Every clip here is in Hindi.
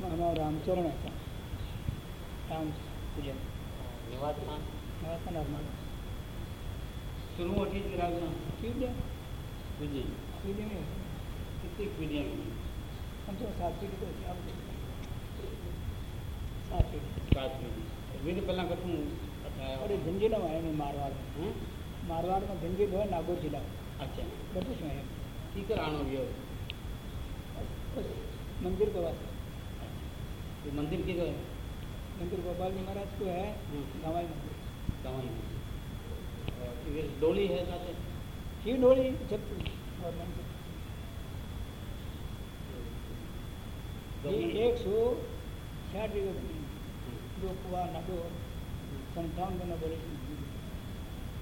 મારા રામચરણ હતા રામ પૂજન નિવાસસ્થાન નિવાસસ્થાન અમારું શરૂ અઠી જ રાજના વિજય વિજય વિજય નહીં કેટલીક વિજય આમ તો સાચી રીતે સાચી સાચી વિજય પહેલાં કશું આપણે ઝંઝીનો એનું મારવાનું હં है हैं मारवाड़ में झंझीर है नागौर जिला। अच्छा। है। ठीक है आनो गयो। मंदिर के बाद तो मंदिर की गए मंदिर गोपाल जी महाराज को है हम्म। गवाई मंदिर। कमाई ये डोली है साथे ही डोली जब और मंदिर। ये एक सौ साठ जो कुआ नडो संतावन दिन बोले।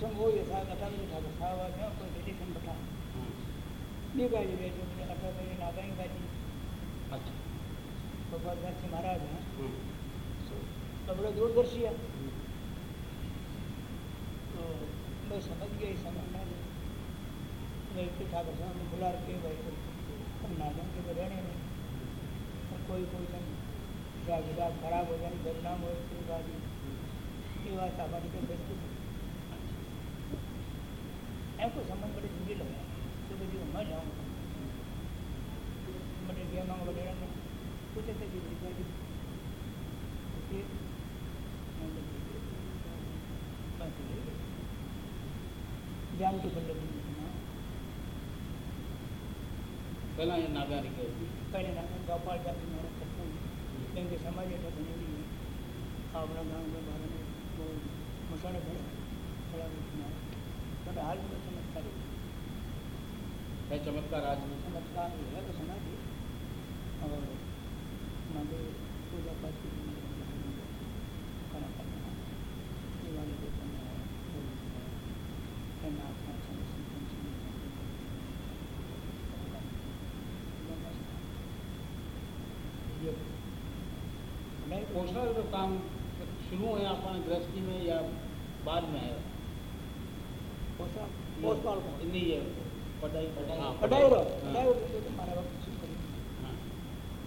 कोई मुझे अच्छा। जी महाराज हैं हम्म, तो बड़े दूरदर्शी है तो मैं समझ गया समझना नहीं ठाकुर साहब ने बुला भाई हम के तो कोई खराब हो जाए बदनाम हो ये बात बेचती ऐको संबंध बड़े ज़िंदगी लगा तो बड़ी मैं जाऊँ बड़े गया मांग वगैरह में पूछे थे जी जी फिर ज्ञान की पल्लवी पहला नागारी के पहले नाम गोपाल जाति मेरा कपूर लेकिन समाज ऐसा बनी है आवड़ा गाँव के बारे में वो मसाले बड़े बड़ा बड़ा हाल में है है चमत्कार आज में चमत्कार है तो समाज ही और पूजा पाठ की खाना खाना दिवाली को करना नाथ का पोषण जो काम शुरू है अपन गृहस्थी में या बाद में है। नहीं हाँ, रहो हाँ, तो करें। हाँ,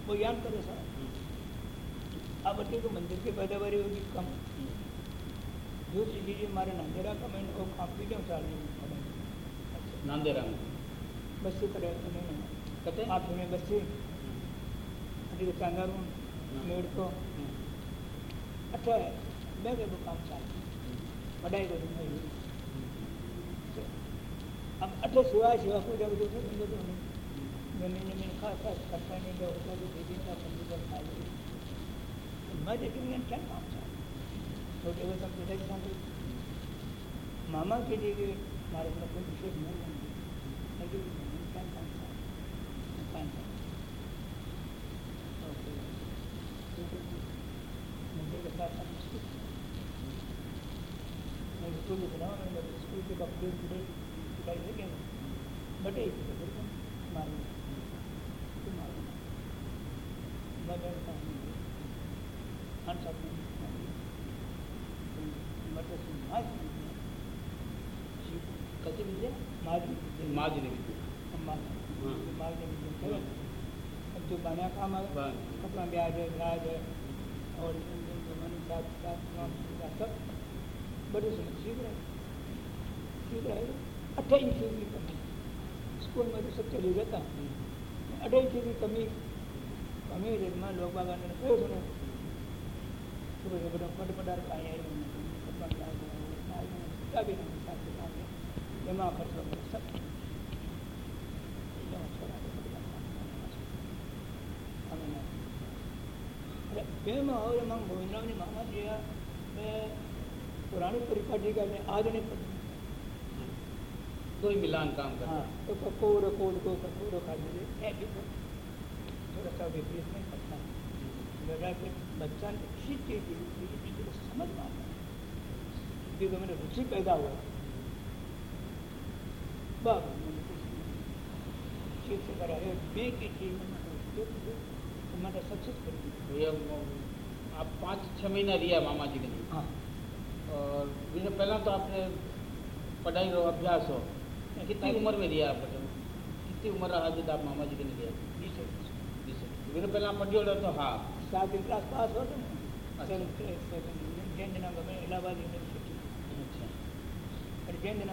वो याद करो सर। अब अति को मंदिर की पैदावारी होगी कम। दूसरी चीज़ हमारे नांदेरा कमेंट को काफ़ी क्यों चाल रही नांदेरा में? बस्ती उन्होंने कहते आप सुने बस्ती चांदारू हाँ। मेड़ को। अच्छा है मैं के वो काम चाल पढ़ाई को नहीं हुई अब अठे सिवाय सेवा को जब दूसरे बंदे तो नहीं ज़मीन ज़मीन खा खा करता नहीं जो होता जो दीदी का पंजीकरण खाई मैं देखेंगे क्या काम चाल छोटे को सब पिता के साथ मामा के लिए हमारे में कोई विशेष नहीं है। के के दे गए बटे मालूम मालूम मैं बैठता हूँ। विद्या ने हाँ। बना काम है। हाँ। ब्याज है ब्याज है और सब। बड़े से सीख रहे। सीख रहे अट्ठाईस फ़ीसद की कमी। स्कूल में तो सब चली जाता अट्ठाईस फ़ीसद की कमी कमी रे मैं लोग बाग ने कहो सुनो। सुबह से बड़ा पट पटार का वगैरह तो कोई मिलान काम कर हाँ। तो कपूर कोड को कपूर खाली थोड़ा सा विपरीत में करता लगा कि बच्चा ने किसी चीज़ की तो समझ पाता हिंदी को मैंने रुचि पैदा हुआ बाबा चीज़ से करा है। मैं की चीज़ हमारा सक्सेसफुल भैया आप पाँच छः महीना लिया मामा जी के लिए। हाँ। और पहला तो आपने पढ़ाई हो अभ्यास हो। कितनी उम्र में दिया आपको कितनी उम्र रहा जब आप मामा जी के ने दिया? मेरे तो पहले आप पढ़ियो तो हाँ। सातवीं क्लास पास हो तो? अच्छा। अच्छा। हम्म। तो? जैन में इलाहाबाद यूनिवर्सिटी अच्छा। और जैन ही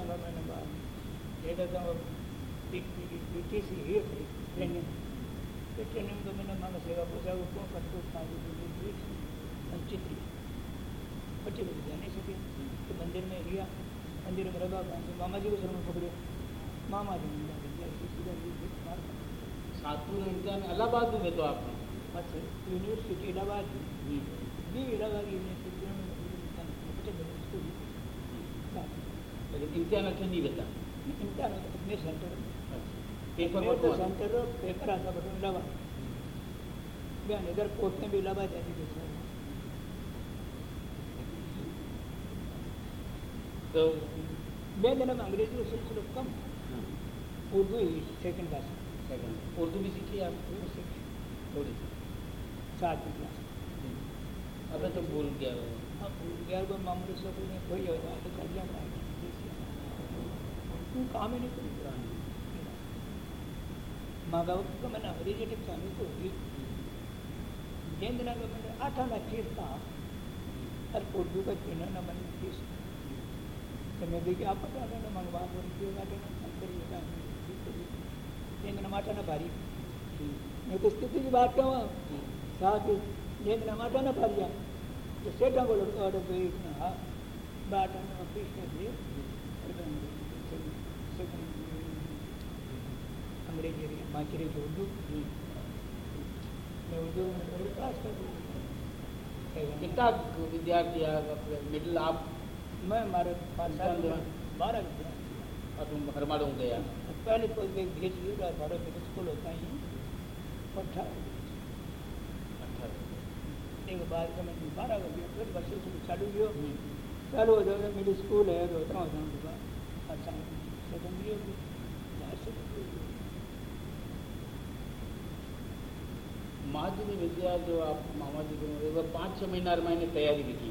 ट्रेनिंग तो ट्रेनिंग तो मैंने मामा सेवा पूछा वो कौन करते तो बच्चे जाने तो मंदिर में गया मंदिर में रखा मामा जी को सर में पकड़े। સાતમું ઇન્ટરન અલ્હાબાદ નું તો આપનું પછી યુનિવર્સિટી ઇલાહાબાદ બી ઇલાહાબાદ યુનિવર્સિટી ઇમ્તિહાન હતો નહીં બતા ઇમ્તિહાન હતો મેં સેન્ટર પેપર સેન્ટર પેપર આવતા બધું ઇલાહાબાદ બેન ઇધર કોર્ટને બી ઇલાહાબાદ એજ્યુકેશન तो मैं जनाब अंग्रेज़ी का सिलसिला कम है उर्दू ही सेकंड क्लास सेकंड उर्दू भी सीखी आप? थोड़ी। सी सात क्लास अबे तो भूल गया वो। अब मामूली से कोई नहीं कोई होता तो कर लिया तू काम ही नहीं करी। माँ बाप को मैंने तो जैन दिना को मैंने आठ आना फ़ीस था। और उर्दू का तीनों ना मैंने फ़ीस तो मैं देखिए आप पता है ना मंगवा बोल के बाटे ना हम करिए जैन दिना माटा ना भारी मैं तो स्थिति की बात कहूँ साथ जैन दिना माटा ना भारी तो सेठा को लड़का ऑर्डर पे इतना हाँ बात हमें ऑफ़िस कर दिए अंग्रेज़ी माचरी तो उर्दू मैं उर्दू में क्लास कर दी। कितना विद्यार्थी मिडिल आप? मैं हमारे पास? बारह अब हरमाड़ों गया पहले तो एक भेज लिया हमारा मिडिल स्कूल होता ही। पट्टा। एक बाद का मैं बारह बजे फिर बस से चालू किया चालू हो मिडिल स्कूल है तो हो जाऊँगा अच्छा सेकेंडरी होगी विद्या जो आप मामा जी को बार पाँच छः महीना मैंने तैयारी भी की।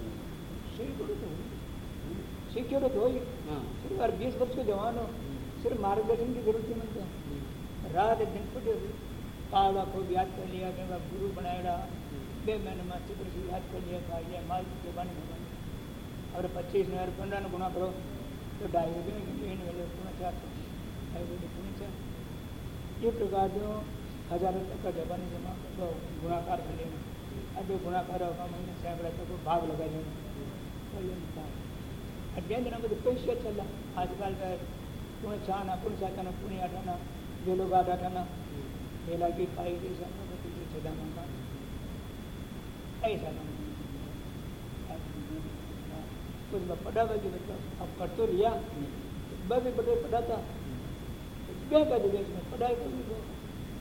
ही हाँ यार बीस वर्ष के जवान हो सिर्फ़ मार्गदर्शन की ज़रूरत ही नहीं है। रात दिन पटे पावा को भी याद कर लिया कि मैं गुरु बनाएगा बे मैंने माँ चित्र से याद कर लिया था ये माल के बन गए और पच्चीस और पंद्रह ने गुना करो तो ढाई में चार ये प्रकार जो हज़ार रुपये का जबानी जमा तो गुणाकार कर लेना। अब ये गुणाकार होगा, महीने सैकड़ा तक भाग लगा लेना तो ये निकाल। अध्ययन दिनामध्ये पैसे चला आजकाल काय कोणी छान साताना कोणी आठाना गेलो गाठ आठाना गेला की साधा कुछ मैं पढ़ा हुआ कि अब कर तो लिया मैं भी पढ़ा था क्या कर इसमें पढ़ाई कर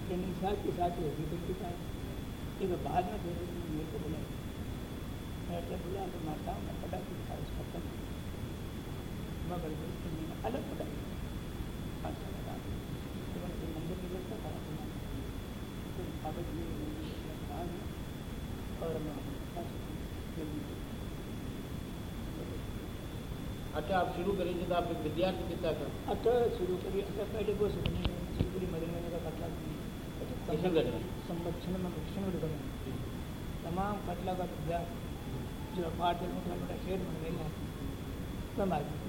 ट्रेनिंग के साथ होगी का ये मैं बाद में मेरे को बुलाया मैं तो मैं पढ़ा कि था उसका ने अलग अच्छा तो मंदिर में लगता था कागज़ में और अच्छा आप शुरू करेंगे तो आप एक विद्यार्थी कितना था आता शुरू करिए आता पहले वो सुनने में करी मदन मैंने का कटला में? संरक्षण में किशनगढ़ का तमाम कटला का विद्यार्थी जो में मोटा मोटा शेर बन गई है मैं मार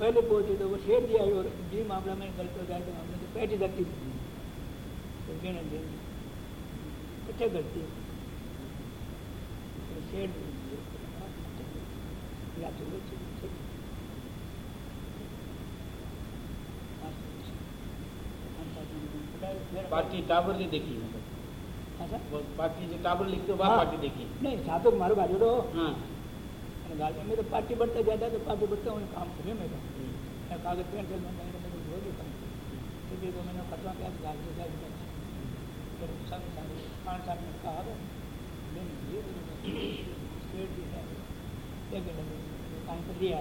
पहले पहुँचे तो वो शेर दिया और जी मामला में गलत हो जाए तो मामले तो पैठ जाती तो गिना दे अच्छा गलती तो हाँ, अच्छा तो पार्टी टावर ने देखी है। हाँ, पार्टी जो टावर लिखते वहाँ पार्टी देखी नहीं मारो बाजू हाँ। गाड़ी में तो पार्टी बढ़ता जाता है तो पार्टी बढ़ता हूँ काम करे मैं तो मैं कागज़ पेन से मैं महीने में हो गया काम तो तो मैंने खतरा क्या गाड़ी से फिर सब पाँच साल में कहा स्टेट भी है एक काम कर दिया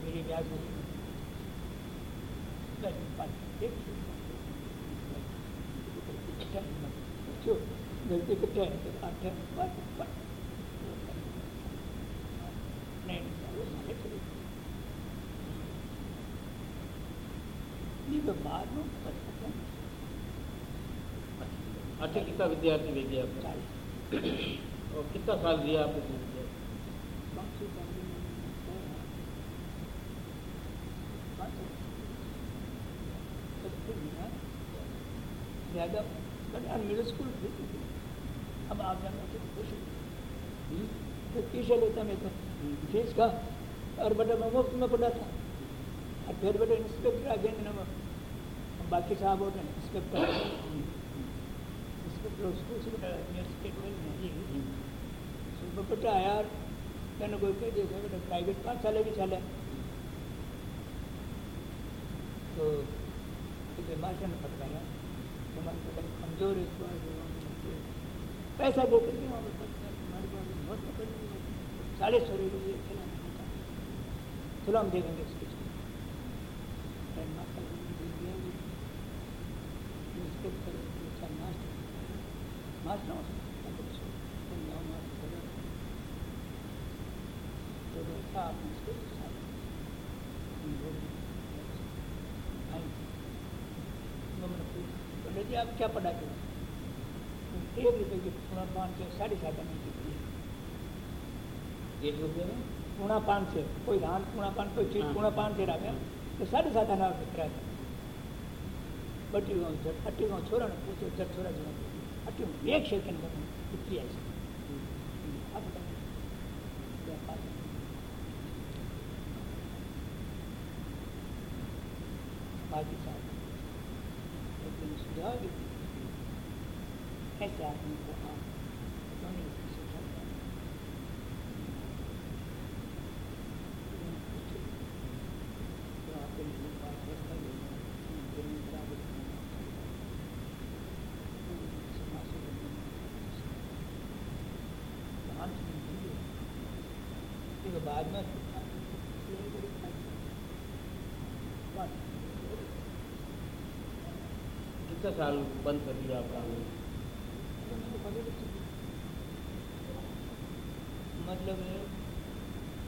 मेरी ब्याज हो जो गलती कितने हैं तो आठ है पाँच पाँच नहीं नहीं तो हैं अच्छा कितना विद्यार्थी भेजे आप और कितना साल दिया आपने मिडिल स्कूल थी। अब आप जाना तो खुश हम्म? तो पीछे लेता मैं तो फ़ीस का और बेटा मैं मुफ़्त में पढ़ाता और फिर बेटा इंस्पेक्टर आ गए ना बाकी साहब होते हैं इंस्पेक्टर इंस्पेक्टर स्कूल से बेटा यार कहने कोई कह दिया बेटा प्राइवेट पाँच साल की चले। तो मास्टर ने पकड़ाया तुम्हारे बेटा कमज़ोर है इस बार पैसा दे करके वहाँ पर पकड़ा, पास बहुत है। साढ़े सौ रुपये है। चलो। हम देखेंगे इसके फ्रेंड मास्टर ने दे दिया वो। इंस्पेक्टर अच्छा मास्टर मास्टर हो सकता है, कुछ तुम जाओ मास्टर करो। तो देखा आपने इंस्पेक्टर साहब हम लोग आएँगे। तो मैंने पूछा, जी आप क्या पढ़ा के एक रुपये की पूरा पाँच सौ साढ़े सात आने की एक रुपये में? पुणा पाँच सौ कोई धान पुणा पाँच कोई चीज़ पुणा पाँच सौ रहा तो साढ़े सात आना किराया था। बटी गाँव अट्टी गाँव छोरा ने पूछो छोरा जो अट्टी एक सेकंड में कितनी ऐसे आप बताइए क्या बात है? बाकी साहब एक दिन सुझाव भी दिया। ऐसे आदमी को आप दोनों की शिक्षा दें। तो आपके लिए बात है, है ये, उनके लिए बराबर समाज से महान चीज़ नहीं है। देखो बाद में बात कितना साल बंद कर दिया आपका? मतलब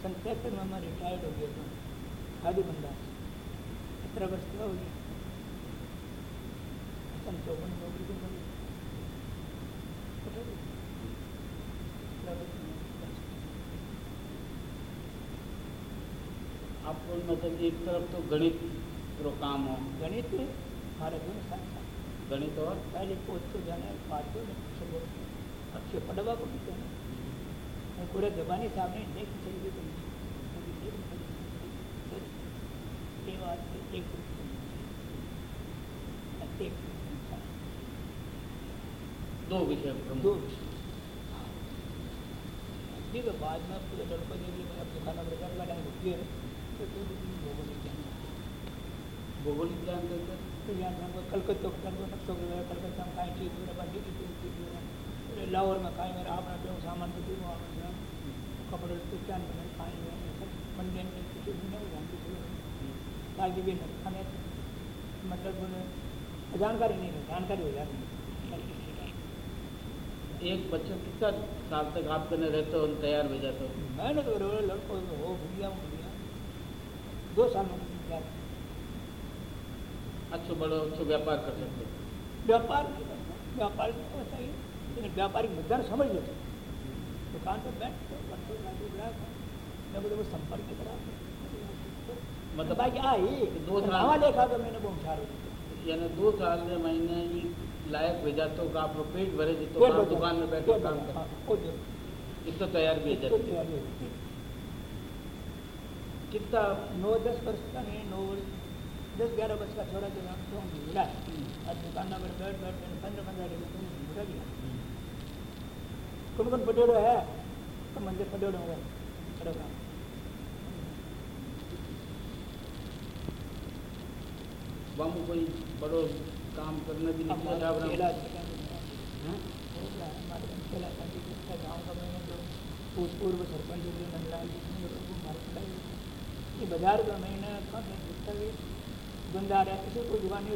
सन तिहत्तर में मैं रिटायर्ड हो गया था। खादी बंदा। सत्रह वर्ष का हो गया। सन चौवन नौकरी को में आपको मतलब एक तरफ़ तो गणित रो काम हो। गणित हमारे साथ साथ गणित और पहले को जाने को सब अच्छे पढ़वा को भी कहना मैं पूरे जबानी सामने देख तो है, एक दो विषय दो है बाद में पूरे लड़कों ने भी अपने खाना का दिए तो भौगोलिक ज्ञान। भौगोलिक ज्ञान के अंदर तो यहाँ से हमको कलकत्ता कलकत्ता नक्शो वगैरह कलकत्ता में काई चीज़ वगैरह बाकी की चीज़ चीज़ वगैरह लाहौर में काई मेरा अपना जो सामान तो दूँ वहाँ में कपड़े तो क्या नहीं काई में सब मंडी में कुछ भी खाने मतलब जानकारी नहीं है जानकारी हो जाती है एक बच्चा कितना साल तक आप करने रहते हो तैयार हो जाते हो मैंने तो लड़कों को हो भूलिया हूँ भूलिया दो साल में अच्छो बड़ो अच्छो व्यापार कर सकते हो। व्यापार व्यापार तो चाहिए लेकिन व्यापारिक मुद्दा समझ लेते दुकान पर बैठ के बच्चों मैं वो संपर्क की मतलब- बाकी आई दो दो साल- देखा तो मैंने वो उठा यानी दो साल में महीने ही लायक भेजा तो का आपको पेट भरे तो आप दुकान में बैठे काम कर। हाँ, वो तैयार भी है। कितना? नौ दस वर्ष का नहीं नौ दस ग्यारह वर्ष का छोरा जो तो हम मिला। आज दुकान पर बैठ बैठ कर पंद्रह पंद्रह रुपये तुम बुरा गया कौन कौन पटेड़ो है। तो मंदिर पटेड़ो है। करो काम बामू कोई बड़ो काम करने भी रहा हैं? हो? कि का सरपंच को बाज़ार का महीना है है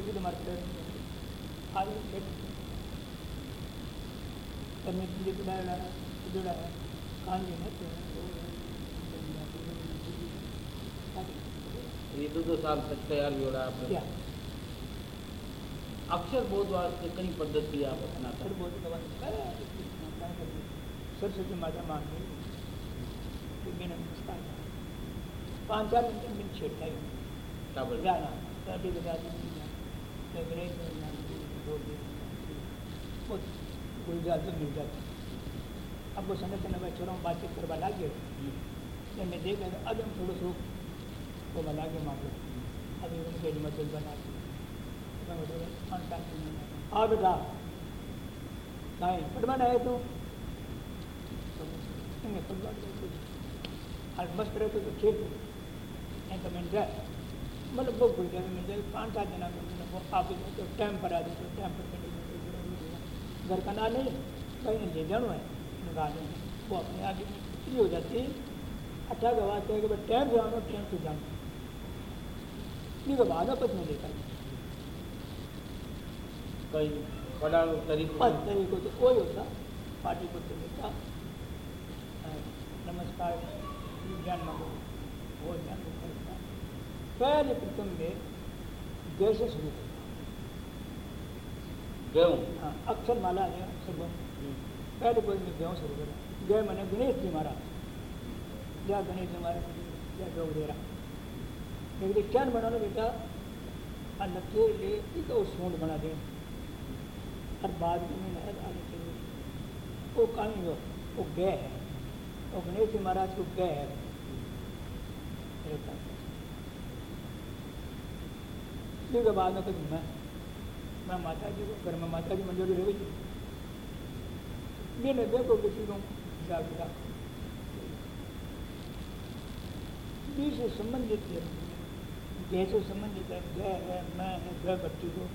तो मार पड़ाई आज भी खेल करने के लिए जुड़ा जुड़ा है। कान भी नहीं ये दो दो साल तक तैयार भी हो रहा है अक्षर बोध वास्ते कई पद्धति आप अपनाते फिर बहुत दवा सरस्वती माता मान गई। पाँच चार मिनट में छेड़ता ही? जाना। साढ़े बजा दी में तो मिल जाती अब वो संगत ने भाई छोरों बातचीत करवा लागे जब मैं देख रहा अब हम थोड़ा सो वो बना के मांगो अभी उनके मदद बना मैं "हाँ, में नहीं आया।" बेटा फटमान आए तो? नहीं फटमान मस्त रहते तो ठीक नहीं तो जाए मतलब वो भूल जाए मिल जाए पाँच सात जना मैंने वो आप तो टाइम पर आ जाए तो टाइम पर घर का ना नहीं कहीं ले जाना है लगा दें वो अपने आगे फ्री हो जाती है अच्छा गवाते हैं कि भाई टाइम से आना टाइम से जाना। तो बाद में पत्नी लेकर कई पढ़ाओ तरीकों तरीकों से कोई होता पार्टी को तो लेता नमस्कार ज्ञान मांगो वो ज्ञान पहले प्रथम में गै से शुरू हाँ अक्षर माला है अक्षर बम। पहले कोई में गेहूँ शुरू करा। गए मैंने गणेश जी महाराज। या गणेश जी महाराज या गौ दे रहा लेकिन क्या बना लो बेटा आ लगे ले एक और सूंड बना दे। और बाद में मैंने आगे चलिए वो कहीं वो वो गए है। वो गणेश जी महाराज को गए है। ठीक है बाद में कुछ मैं मैं माता जी को, घर में माता जी मंजूरी रह गई। मैंने देखो किसी को हिसाब किताब बी से संबंधित है जैसे संबंधित है गय है, मैं है गय बच्ची को,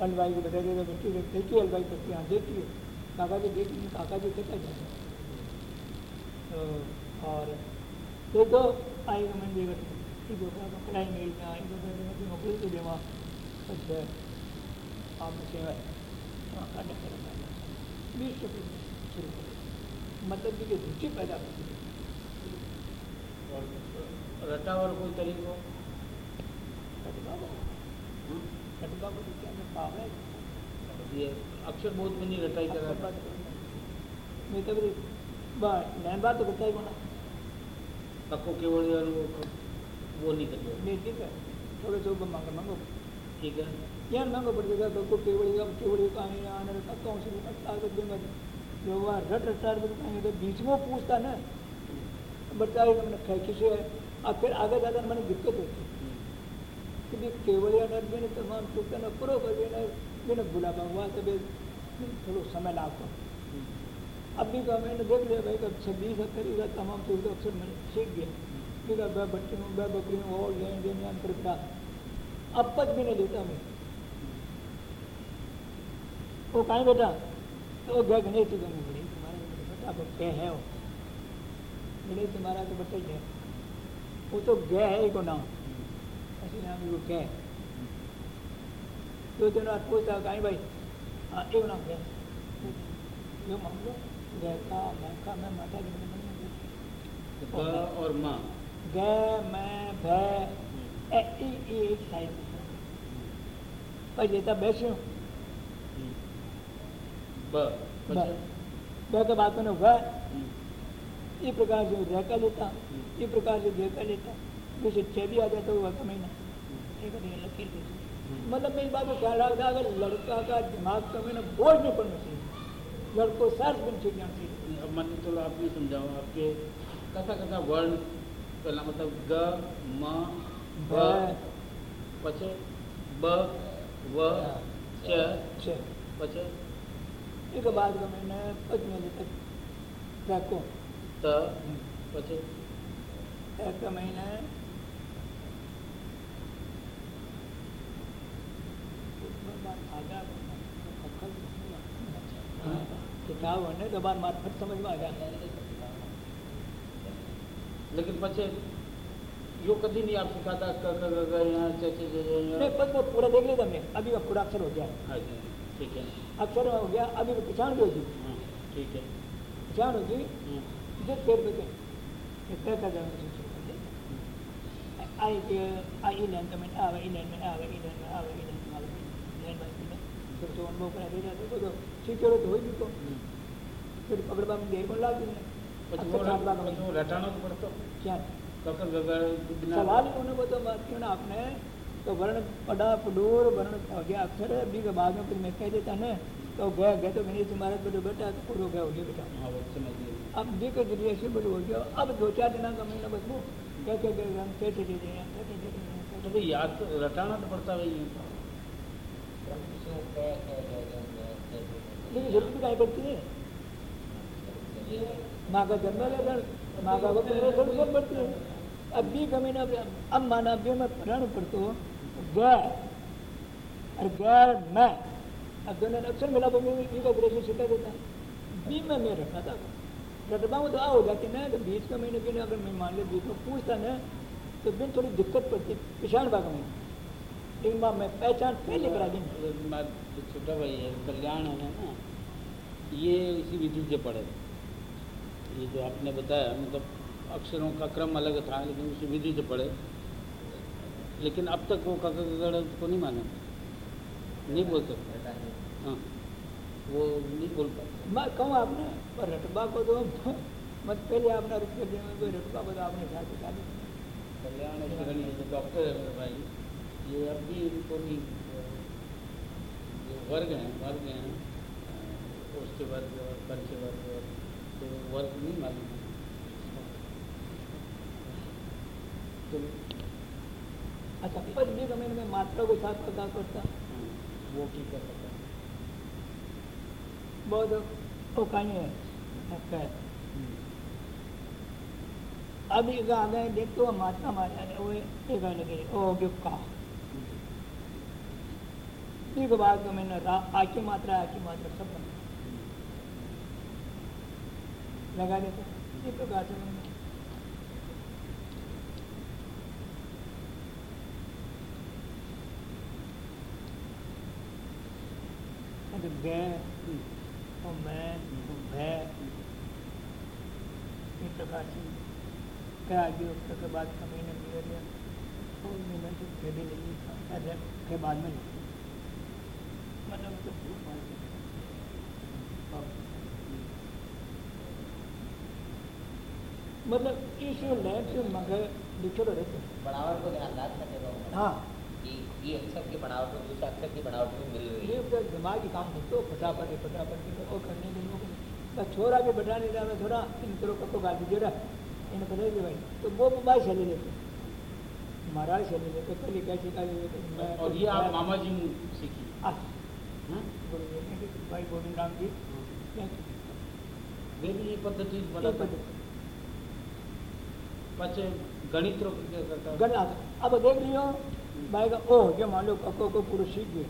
हलवाई को बता देगा बच्ची को देखिए हलवाई बच्ची यहाँ देखिए काका जी देखिए काका जी कहता जाए तो और देखो आएगा मैं। देगा ठीक होगा तो पढ़ाई मिल गया आएगा तो देगा नौकरी तो देवा अच्छा आप सेवा हाँ काटे करेगा बीस से शुरू करो मतलब कि रुचि पैदा करती है और रटावर कोई तरीको प्रतिभा को हम्म? प्रतिभा को क्या में है में नहीं रटाई करा मैं तो बड़ी नैन बात तो बताई को ना तको केवल यार वो वो नहीं ठीक है। थोड़े सौ को मांगो मांगो। ठीक है। यार मांगो पड़ जाएगा तो केवड़ी का केवड़ी का आने आने का कौन सी ताकत देंगे जो वहाँ रट रटार में कहेंगे तो बीच में पूछता ना बताए मैंने खे किसे और फिर आगे जाकर मैंने दिक्कत होती। क्योंकि केवल या नट मैंने तमाम चुकता ना पूरा कर देना मैंने बुलावा हुआ तो बे थोड़ा समय लागता अब भी कहा मैंने देख लिया भाई कब छब्बीस अक्षर इधर तमाम चौदह अक्षर मैंने सीख गया। बै बकरी में और लेन देन अंतर का अब तक भी नहीं लेता मैं वो कहाँ, बेटा तो गया गणेश जी में गणेश तुम्हारा बेटा, अब क्या है वो। गणेश तुम्हारा तो बच्चा ही वो तो गया है को नाम। ऐसे नाम वो क्या है। दो दिन बाद पूछता कहीं, भाई हाँ एक नाम क्या यो मान लो गए का का मैं माता जी और माँ। मैं પછી? हम्म, इस प्रकार से लेता प्रकार से लेता। जैसे छह भी आ जाता हुआ का महीना एक लकीर मतलब मेरी बात को ख्याल रखता अगर लड़का का दिमाग का मैंने बोझ नहीं पड़ना चाहिए लड़को सर्च बन चाहिए मन चलो आप नहीं समझाओ आपके कथा कथा वर्ण पहला मतलब ग म ब પછી બ વ ચ છે પછી एक बाद का मैंने पद्म तक रखो ત પછી एक महीने किताब होने तो बार मार्फत समझ में आ जाता है लेकिन પછી यो कभी नहीं आप सिखाता क क ग ग यहाँ च च च नहीं पद वो पूरा देख लिया हमने। अभी वो पूरा अक्षर हो गया। हाँ जी ठीक है। अक्षर हो गया अभी वो पहचान भी होगी। हाँ, ठीक है। पहचान होगी हम्म, जिस पेड़ पे पेड़ का दे आई के आई लेन तो मैं आवे ई लेन में आवे ई लेन में आवे ई लेन में आवे लेन बाय लेन फिर तो अनुभव करा दे जाते तो ठीक है तो होई भी तो. फिर पकड़वा में देर को लाग दी। પછી वो अच्छा रट- પછી वो रटानो तो पड़तो क्या क क ग ग बिना सवाल ही उन्होंने बता बात क्यों ना आपने तो वर्ण पड़ा पडूर वर्ण हो गया अक्षर अभी के बाद में कुछ मैं कह देता ना तो गया गया तो मैंने तुम्हारा बेटा बेटा तो पूरा गया हो गया बेटा हाँ वो समझ गए अब दी के जरिए ऐसे बड़े हो गया अब दो चार दिन का महीना बस वो क्या क्या क्या हम कैसे दे दें कैसे दे दें तो भाई याद तो रटाना तो पड़ता है ये लेकिन जरूरत क्या पड़ती है माँ का जन्म माँ का वक्त ज़रूरत पड़ती है अब भी कमी ना अब माना भी मैं प्रण पढ़तो गैर और गैर मैं। अब दोनों अक्षर मिला तो मैं बी का ग्रेजुएशन सिखा देता है। बी में मैं रखा था। रटबा में तो आ हो जाती ना तो बीच का महीने भी अगर मैं मान लो, बीच में पूछता ना तो बिन थोड़ी दिक्कत पड़ती पिछाड़ भाग में। लेकिन माँ मैं पहचान पहले करा दी छोटा भाई है, कल्याण है ना, ये इसी विधि से पढ़े। ये जो आपने बताया मतलब अक्षरों का क्रम अलग था लेकिन उसी विधि से पढ़े लेकिन अब तक वो कगड़ को नहीं माने। नहीं बोलते हाँ। वो नहीं बोल पाते। मैं कहूँ आपने पर रटबा को तो मत पहले आपने रुपये दिन में कोई रटबा को तो आपने साथ बता दी कल्याण शरण ये जो डॉक्टर है भाई ये अब भी उनको नहीं जो वर्ग हैं वर्ग हैं उसके वर्ग और पंच वर्ग और तो वर्ग नहीं मालूम। तो अच्छा पर भी कमेंट में मात्रा को साथ पता करता। वो ठीक कर सकता बहुत वो कहानी है लगता है। अब ये आ गए देख तो मात्रा मारा है वो ये कहने के लिए ओ गिफ्ट का। एक बात तो मैंने आकी मात्रा आकी मात्रा सब बना। लगा देते प्रकार से मैंने अब गए और मैं भय प्रकार से क्या आगे उसके के बाद का महीने बिगड़ गया और मैंने तो फिर भी नहीं था। के बाद में मतलब तो भूख मार गई। और मतलब इस लैब से मगर लिखे रहते बनावट को ध्यान रखना हाँ। कि ये अक्षर की बनावट में दूसरे अक्षर की बनावट में मिल रही ये है तो दिमागी काम होते हो फटाफट है, फटाफट के वो करने के लोग बस छोरा के बैठा नहीं रहा थोड़ा इन करो कपड़ों गाल दीजिए रहा। इन्हें पता ही भाई तो वो बाई चले लेते महाराज चले लेते पहले क्या सिखा देते मैं और ये आप मामा जी सीखी। हाँ? कि भाई गोविंद राम जी वे भी ये पद्धति ये पद्धति। गणित, अब देख लियो भाई ओ ये मान लो कक्को को पूरा सीख गए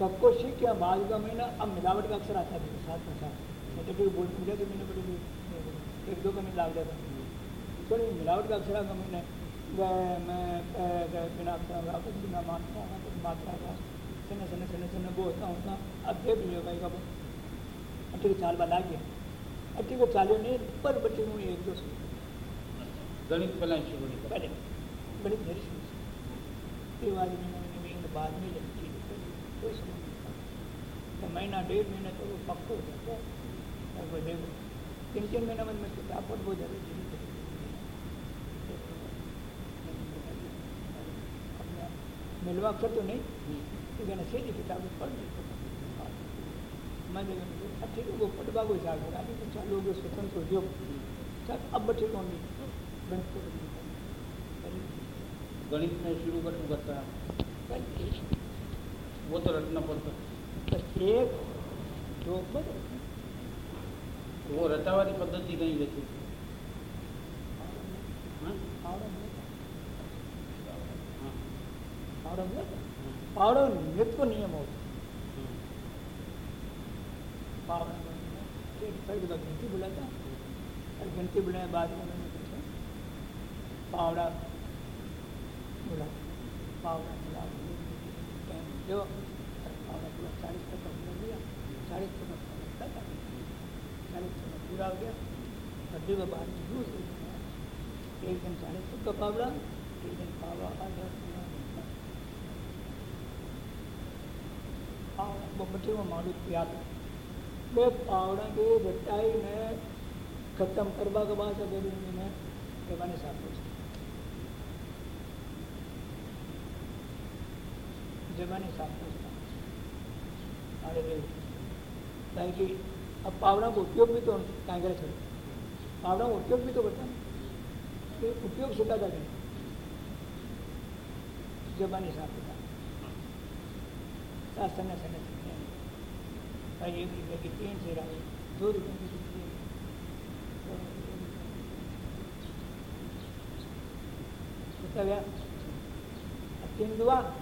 कक्को सीख के बाद का महीना, अब मिलावट का अक्सर आता है साथ में साथ। तो बोल मिला तो मैंने बड़ी एक दो का मिला जाता थोड़ी मिलावट का अक्सर का महीना। मैं बिना अक्षर बिना मानता हूँ मात्रा का सुनने सुनने सुनने सुनने, वो होता होता अब देख लियो भाई का ठीक चाल बना आ गया अब ठीक है चालू नहीं, पर बच्चे में एक दो सुन गणित बनाए शुरू नहीं करा। बड़ी धैर्य से ये वाली महीने बाद में जब चीज़ कोई समझ नहीं तो महीना, डेढ़ महीने तो वो पक्को हो जाता है। वो देखो, तीन चार महीने बाद में किताब आपको बहुत ज़्यादा चीज़ तो मिलवा कर तो नहीं तो कहना सही किताब पढ़ ली। मैं देखा अच्छा, ठीक है, वो पटवा को हिसाब लगा ली तो चार लोग स्वतंत्र उद्योग सब अब कौन नहीं गणित में शुरू करना करता है वो तो रटना पड़ता. है। एक बस. वो रटा वाली पद्धति कहीं देखी हाँ? पावड़ा हाँ, पावड़ा हाँ, हाँ। बुलाता और गिनती बुलाए बाद में पावड़ा बोला पावड़ा मिला टाइम दो पावड़ा पूरा चालीस तक का पूरा चालीस तक चालीस तक पूरा हो गया एक दिन चालीस तक का पावड़ा एक दिन पावड़ा आधा बच्चे को मालूम किया था मैं पावड़ा के घटाई में खत्म करवा के बाद अगर मैंने साफ़ हो जमाने साफ़ हो अरे काहे कि अब पावड़ा का उपयोग भी तो कांग्रेस है। पावड़ा का उपयोग भी तो करता है। तो उपयोग सिखाता है। जबानी साफ़ होता सात सन्ना सन्ना सीखते हैं। तीन से दो रुपये की तीन दुआ।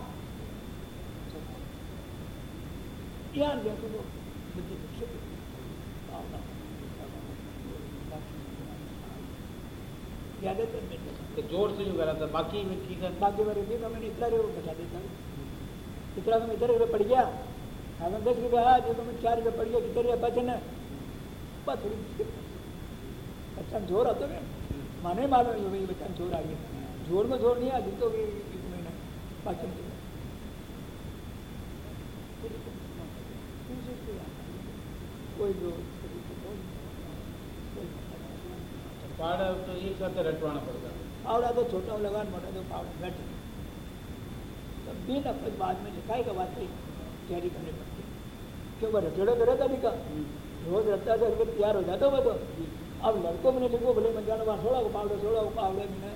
यार देखो वो बुद्धि विकसित में तो ज़ोर से जो करा था? बाकी में ठीक है। बाकी बार भी मैंने इतना रेट बता देता हूँ। इतना तो इधर रुपये पड़ गया। अगर दस रुपये आया जो तुम्हें चार रुपये पड़ गया, कितने रुपये बचना बस बच्चा ज़ोर आता है माने मालूम है भाई बच्चा ज़ोर आ गया। ज़ोर में ज़ोर नहीं आती तो भी एक महीना बाकी में कोई कोई पाड़ा तो एक साथ रटवाना पड़ता है। पावड़ा तो छोटा हो लगा मोटा तो पावड़ा बैठ तो बिन अपने बाद में लिखाई का बात तैयारी करनी पड़ती क्यों बस रटेड़ा तो रहता लिखा रोज रखता था फिर तैयार हो जाता वो तो। अब लड़कों में लिखो भले मैं जाना बाहर सोड़ा को पावड़ा को पावड़े मैंने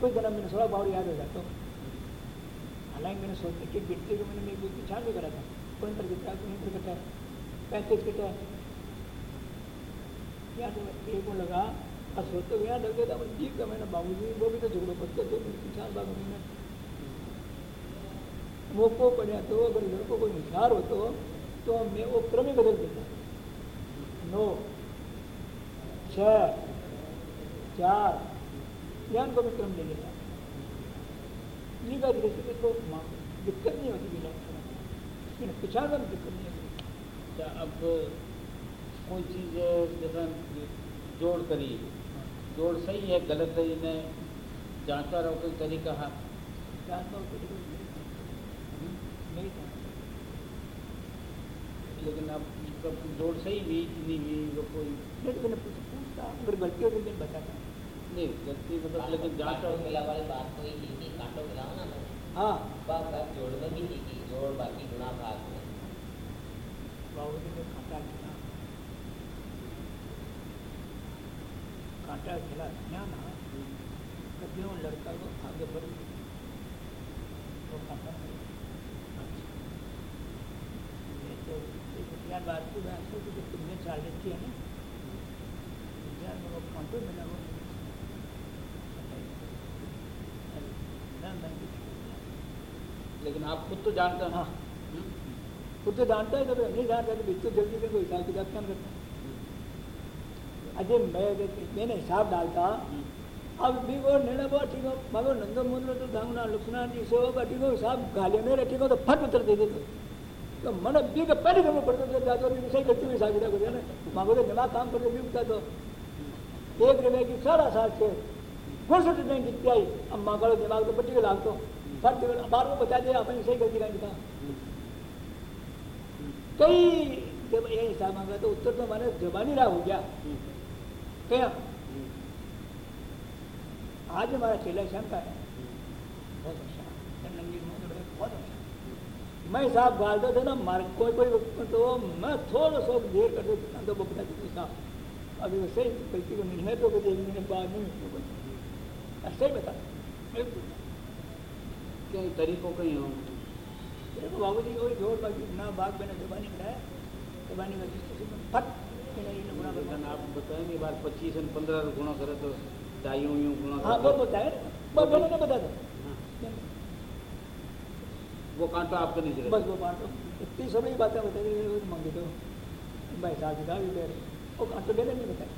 कुछ दिन मैंने सोड़ा पावड़ी याद हो जाता हालाँकि मैंने सोच कि गिनती को मैंने मेरी पहचान भी करा था। कौन पर कितना कौन पर कितना पैंतीस कितना या तो एक को लगा और सोचते हुए यहाँ लग गया था ठीक है मैंने बाबू जी वो भी तो झगड़ो थे मेरे चार बाबू मौको पड़ा तो अगर लड़कों को निखार हो तो, तो मैं वो क्रम ही बदल देता। नौ छ चार ज्ञान को भी क्रम ले लेता तो दिक्कत नहीं होती लेकिन पिछाड़ में दिक्कत नहीं होती। अब कोई चीज़ जैसा जोड़ करी जोड़ सही है गलत है इन्हें जांचता रहो कोई तरीका है? जानता हूँ कि नहीं था लेकिन अब कब जोड़ सही भी नहीं हुई वो कोई नहीं तो मैंने पूछा पूछता अगर गलती हो तो बताता नहीं गलती मतलब लेकिन जाँच मिला वाली बात तो ही की कांटो मिलाओ ना। तो हाँ। बात बात जोड़ में भी थी जोड़ बाकी गुना भाग में बाबू ने कांटा खिला। कांटा खिला ना ना? कभी वो लड़का को आगे बढ़ वो ये तो विज्ञान बात की बात है कि तुमने चाल रखी है ना विज्ञान में वो कांटो मिला वो लेकिन आप खुद तो जानते हैं हाँ। हम्म, खुद तो जानता है तो नहीं जानता तो बिल्कुल जल्दी से कोई हिसाब किताब क्या करता अजय, मैं मैंने हिसाब डालता, अब भी वो निर्णय बहुत ठीक हो, मगर नंदो मुंद्र तो दांगना लक्ष्मण जी से होगा ठीक हो हिसाब गाले में हो तो फट उत्तर दे देते। तो मन भी का पहले करना पड़ता था जातो भी सही करते हुए हिसाब किताब करते ना मगर तो दिमाग काम करते भी उठता तो एक रुपये की साढ़ा सात से घुसट नहीं जितती आई। अब माँ का दिमाग तो पट्टी को लाग तो। फट बार को बता दिया अपनी सही करती रहेंगे हिसाब मांगा तो उत्तर तो माने जबानी रहा हो गया हम्म, क्या हम्म, आज हमारा चेला श्याम का है जी मैं साहब गालता था ना मार कोई कोई तो मैं थोड़ा सा देर कर देता तो बता देती साहब अभी वो सही गलती को निर्णय तो एक महीने बाद नहीं बोलता सही बता तरीकों कहीं हो देखो बाबू जी वही ज़ोर बाकी ना बाग मैंने जबानी कराया जबानी का जिस फट गुणा लेकिन आप बताएँगे बार पच्चीस और पंद्रह गुणा करे तो ढाई यूँ गुणा हाँ वो बताया ना। बस मैंने बता था हाँ, वो कांटा आपको नहीं चलेगा बस वो बांटो इतनी सभी बातें बता दी वो तो भाई साहब किताब भी दे वो कांटो देने नहीं बताया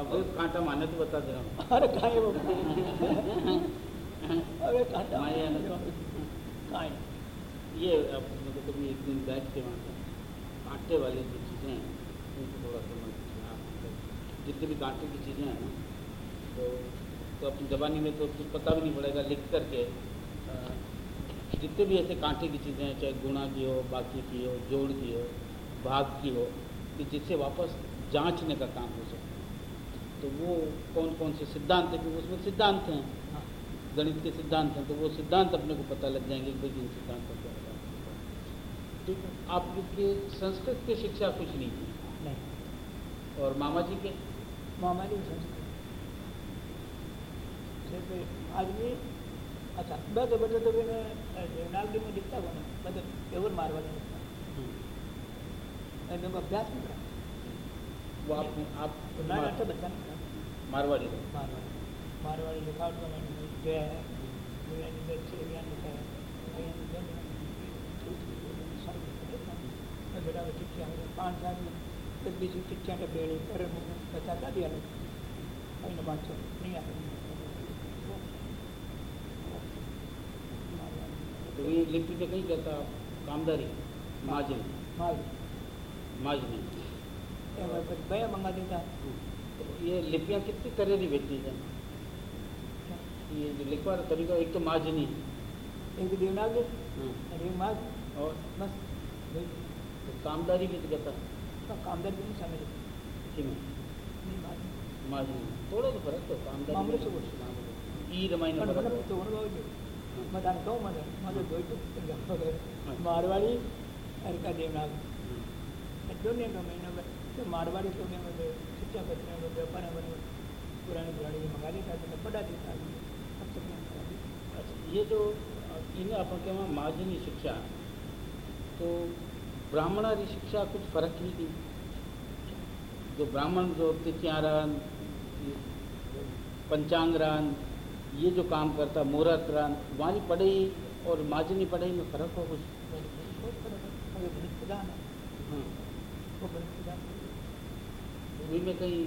अब कांटा माने तो बता दे रहा हूँ। अरे कहाँ वो अरे कांटा माया है ये अब मतलब कभी एक दिन बैठ के वहाँ पर कांटे वाली जो चीज़ें हैं, उनको थोड़ा समझ आप जितनी भी कांटे की चीज़ें हैं ना तो तो अपनी जबानी में तो कुछ पता भी नहीं पड़ेगा लिख करके जितने भी ऐसे कांटे की चीज़ें हैं, चाहे गुणा की हो, बाकी की हो, जोड़ की हो, भाग की हो, कि जिससे वापस जांचने का काम हो सके। तो वो कौन कौन से सिद्धांत है क्योंकि उसमें सिद्धांत हाँ? गणित के सिद्धांत हैं तो वो सिद्धांत अपने को पता लग जाएँगे कि भाई इन सिद्धांतों के आधार तो आपकी संस्कृत की शिक्षा कुछ नहीं थी? नहीं। और मामा जी के? मामा जी संस्कृत। सिर्फ़ आदमी अच्छा मैं तो बता तो मैंने देवनागरी में लिखता हुआ ना मैं तो केवल मारवाड़ी लिखता। हूँ मैं तो अभ्यास नहीं करा। वो आप आप तो मैं नहीं करा मारवाड़ी। मारवाड़ी। मारवाड़ी लिखा तो मैंने गया है। है निधर मैं वो चिट्ठियाँ हो पाँच साल में तक बीस चिट्ठियाँ का बेड़े कर बताता दिया लोग कहीं ना बात चल नहीं तो ये लिपि पे कहीं कहता कामदारी? माजन माल माजनी भैया मंगा देता। तो ये लिपियाँ कितनी तरह की बेचती हैं? ये जो लिखवा तरीका एक तो माजनी एक देवनाग हम्म। माज और बस। तो कामदारी की तो कहता है। कामदारी भी नहीं समझ ठीक है। माजनी थोड़ा तो फ़र्क तो कामदारी मामले से कुछ। ಈ ರಮಾಯಿನ ಮತ್ತು ಅನ್ಕೋ ಮನೆ ಮನೆ तो ಮಾರ್ವಾಡಿ ಅರ್ಕ ದೇವನಾಗ ಅದೊಂದೇ ಗಮನ ಮಾರ್ವಾಡಿ ತೊಗೊಂಡೆ ಮತ್ತೆ ಶಿಕ್ಷಣ ये जो के वहाँ माजनी शिक्षा। तो ब्राह्मणारी शिक्षा कुछ फ़र्क नहीं थी। जो ब्राह्मण जो तिथियारान पंचांगरान ये जो काम करता मुहूर्तरान वाली पढ़ाई और माजनी पढ़ाई में फ़र्क हो कुछ? है। है। में कहीं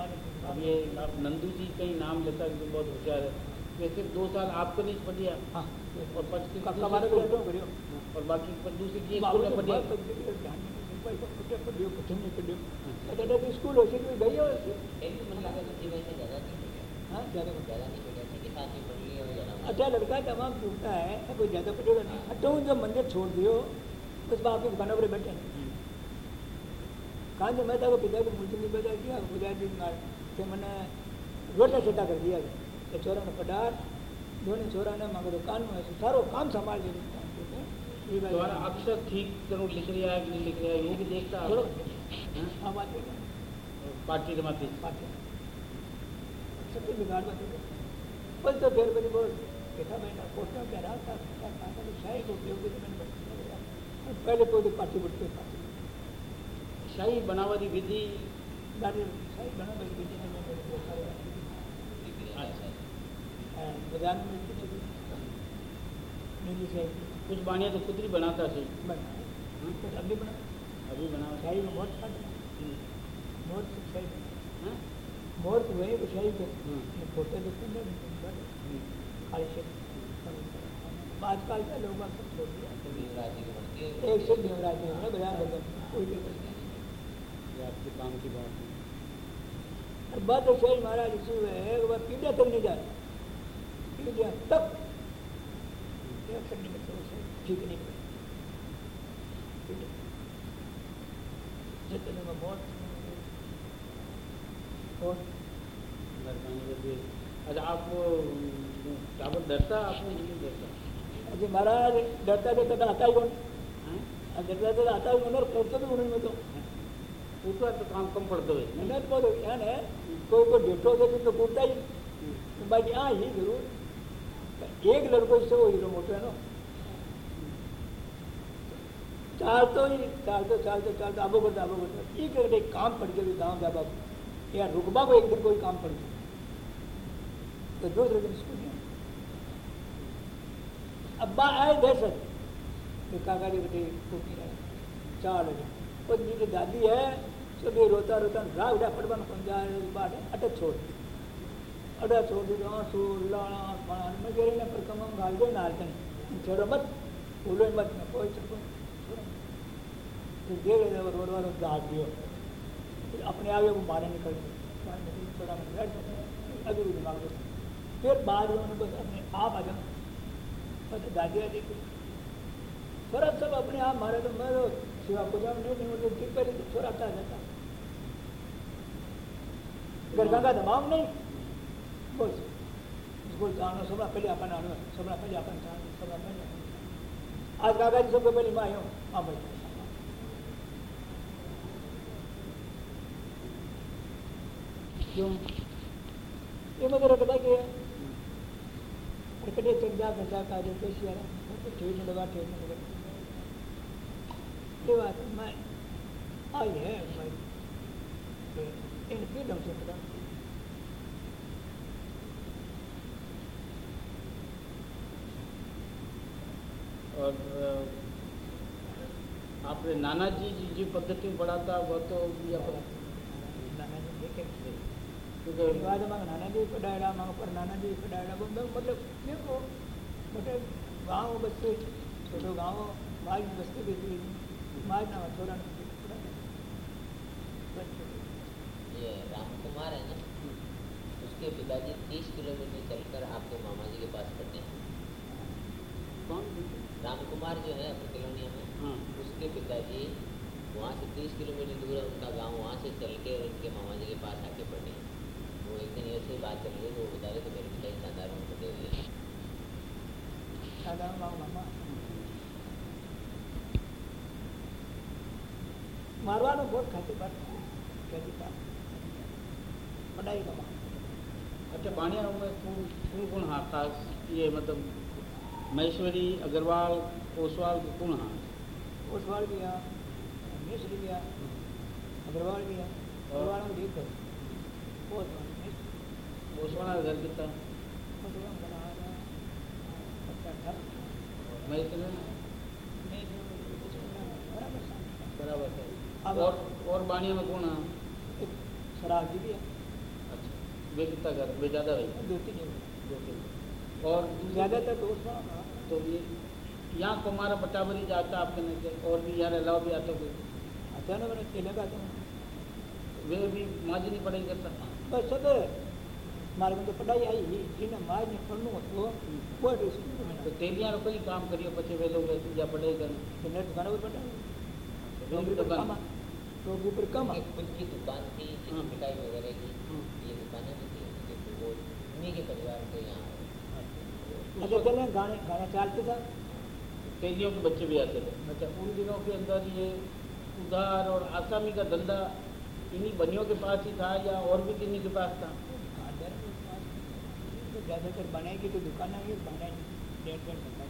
अब ये नंदू जी का ही नाम लेता है बहुत होशियार है। वैसे दो साल आपको नहीं पटिया हाँ। और और बाकी दूसरी की तो हाँ। तो स्कूल हो? गई हो? हाँ? अच्छा लड़का तमाम टूटता है कोई ज़्यादा पटेगा नहीं हटो जब मंदिर छोड़ दियो उस बार की दुकानों पर बैठे हैं। मैं था वो पिता को मुझे नहीं पता किया मैंने कर दिया तो छोरा ने पटार दोनों छोरा ने मांगो दुकान में ऐसे सारो काम संभाल लिया दुकान के, ये बात- तुम्हारा अक्षर ठीक करो लिख रहा है कि नहीं लिख रहा है वो भी देखता है हाँ बात पार्टी रमाती बात है सबके बिगाड़ बस तो फिर मैंने बोल देखा मैंने पोस्टर पे रहा था कहा शाही को उपयोग तो मैंने पहले कोई पार्टी बुट के पार्टी शाही बनावटी विधि शाही बहुत अच्छा। हाँ, शाही। कुछ बानिया तो खुद ही। बनाता सी बना अभी बना। अभी बनाओ शाही में बहुत मोर शाही हाँ? मोर तो वही शाही के। हम्म। फ़ोटो देखते हैं खाली से आजकल के लोग सब छोड़ दिया। तो है। एक से देवराज है बाज़ार बदल कोई आपके काम की बात है। बात तो सही महाराज इसी में है वह पीढ़िया तक नहीं तक। ठीक नहीं जितने में और? अच्छा आप डरता आपको नहीं डरता? महाराज डरता तो तदा आता ही कौन हाँ? डरता तो आता ही कौन और करता भी उन्होंने तो। ऊपर तो काम कम पड़ते हुए मेहनत बहुत ध्यान है कोई कोई डेटो दे तो कूदता ही। तो भाई हाँ ही ज़रूर। एक लड़को इससे वो हीरो मोटो है ना। चालतो ही, चालतो चालतो चालतो, आबो करता आबो करता। एक अगर एक काम पड़ गया गाँव जा बाबू या रुकबा को एक दिन कोई काम पड़ गया। तो दूसरे दिन स्कूल अब्बा आए दहशत तो काका जी बेटे चार लगे और मेरी दादी है अटक छोड़ दी अटक छोड़ दी आँसू लाना पाना मैं कह रही ना पर कम गाल दे नाल कहीं छोड़ो मत बोलो ही मत कोई छोड़ो छोड़ो फिर दे रहे थे रोड वालों डाल दियो फिर अपने आगे वो बाहर निकल बाहर थोड़ा मैं जाता अभी भी दिमाग फिर में बस अपने आप आ जाना बस दादी दादी थोड़ा सब अपने आप मारे तो मैं शिवा को जाम नहीं थोड़ा आता रहता गरगा का दबाव नहीं। बस इसको जानो सबरा पहले अपन आनो सबरा पहले अपन जानो सबरा पहले आज काका जी सबसे पहले मैं आयो हाँ भाई क्यों? ये मगर रखता कि क्रिकेटे चढ़ जा खर्चा का जो पेशी आ रहा तो ठीक में लगा, ठीक में लगा। ये बात मैं, आई है, भाई। कि फ्रीडम से पता और आपने नाना जी जी जो पद्धति में पढ़ा था वह तो भी अपन नाना जी देखे क्योंकि बाद में नाना जी पढ़ाया मांग पर नाना जी पढ़ाया मतलब देखो मोटे गाँव बच्चे छोटो गाँव बाज बस्ती भी थी बाज ना छोरा ये कुमार है ना उसके पिताजी तीस किलोमीटर चलकर आपके मामा जी के पास पढ़ते हैं। कौन? राम कुमार जो है अपनी कॉलोनिया में हाँ। उसके पिताजी वहाँ से तीस किलोमीटर दूर है उनका गाँव वहाँ से चल के उनके मामा जी के पास आके पढ़े वो एक दिन ऐसे ही बात चल रही तो वो बता रहे थे मेरे पिताजी शानदार उनको दे दिया मारवानो बहुत खाते पर कहती था पढ़ाई का अच्छा बाणिया में कौन कौन कौन हाँ? खास ये मतलब महेश्वरी अग्रवाल ओसवाल के कौन हाँ ओसवाल गया मिश्र गया अग्रवाल गया अग्रवाल में ठीक है। ओसवाल घर कितना? महेश्वरी बराबर है। और और बाणिया में कौन हाँ शराब जी भी है। वे कितना कर वे ज़्यादा रही। दो तीन दो तीन और ज़्यादातर दोस्त तो, तो ये यहाँ कुमारा पटावरी जाता आपके नज़र और भी यहाँ अलाव भी आता कोई। आता ना मैंने चेले का आता वे भी माजी नहीं पढ़ाई करता बस सब मार्ग में तो पढ़ाई आई ही जिन्हें माज नहीं पढ़ना तो कोई रिस्क नहीं तो तेलियाँ कोई काम करियो पचे वे लोग या पढ़ाई करें तो नेट तो गाना भी पढ़ाई तो काम तो वो फिर कम एक खुद की दुकान थी मिठाई वगैरह की ये दुकानें भी थी तो वो उन्हीं के परिवार के यहाँ अच्छा पहले गाने गाना चालते था तेलियों के बच्चे भी आते थे अच्छा उन दिनों के अंदर ये उधार और आसामी का धंधा इन्हीं बनियों के पास ही था या और भी किन्हीं के पास था ज़्यादातर बनाएगी तो दुकान आई बनाएगी डेढ़ डेढ़ घंटा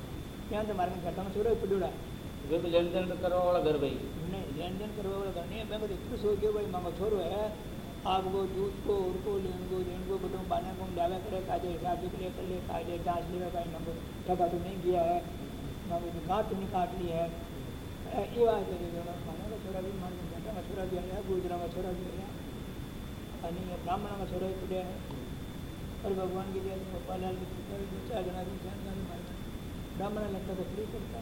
क्या तो मार्ग घटना शुरू है पिटूड़ा भी लेन देन करवा वाला घर भाई नहीं लेन देन करवा वाला घर नहीं मैं तो इतना सो गयो भाई मामा छोरो है आग को दूध को उनको लेन को लेन को बटो बाने को डावे करे काजे हिसाब से करे कर ले काजे जांच ले भाई नंबर ठगा तो नहीं किया है मामा तो गांठ नहीं काट ली है ए, ये बात है जो मामा का छोरा भी मान घंटा का छोरा भी आया गुजरा का छोरा भी आया અને બ્રાહ્મણમાં છોડો પડ્યા और भगवान के लिए गोपालाल के पुत्र दो चार जना भी जानकारी मार ब्राह्मण लगता तो फ्री करता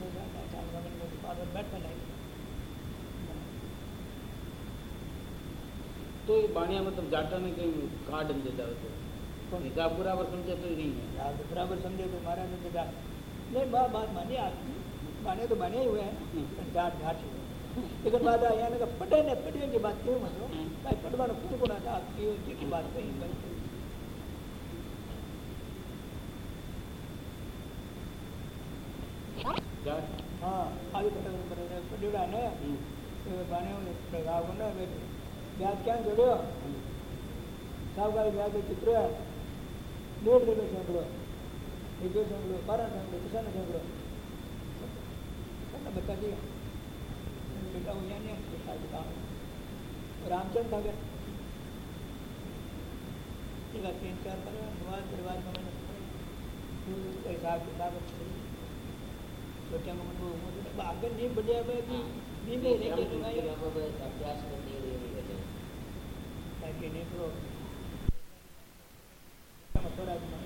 में नहीं तो ये बाणिया मतलब जाटा ने कहीं कार्ड दे जाओ तो निकाह पूरा वर समझे तो नहीं है। यार तो बराबर समझे तो मारा नहीं तो जाट नहीं बात बात मानी आपकी माने तो बने ही हुए हैं पर जाट घाट हुए लेकिन बात कि पटे ने पटे की बात क्यों मतलब भाई पटवा खुद को ना था आपकी की बात कही भाई जाट हाँ आगे पटे पर पटेड़ा ने ಬಾಣೆವನು ರಾವಣ ಬೇಕು ವ್ಯಾಖ್ಯಾನ ಜೋಡು ಸಾವುಕಾರ ವ್ಯಾಖ್ಯ ಚಿತ್ರ ನೋಡಿದ್ರು ಸಂಗಳು ವಿಜಯ ಸಂಗಳು ಬಾರ ಸಂಗಳು ಕಿಸಾನ ಸಂಗಳು ಸಣ್ಣ ಬತ್ತಾಗಿ बेटा वो यहाँ नहीं शादी का रामचंद्र सागर इसका तीन चार परिवार परिवार का मैंने हिसाब किताब छोटे मोटे आगे नहीं बढ़िया कि नहीं नहीं हम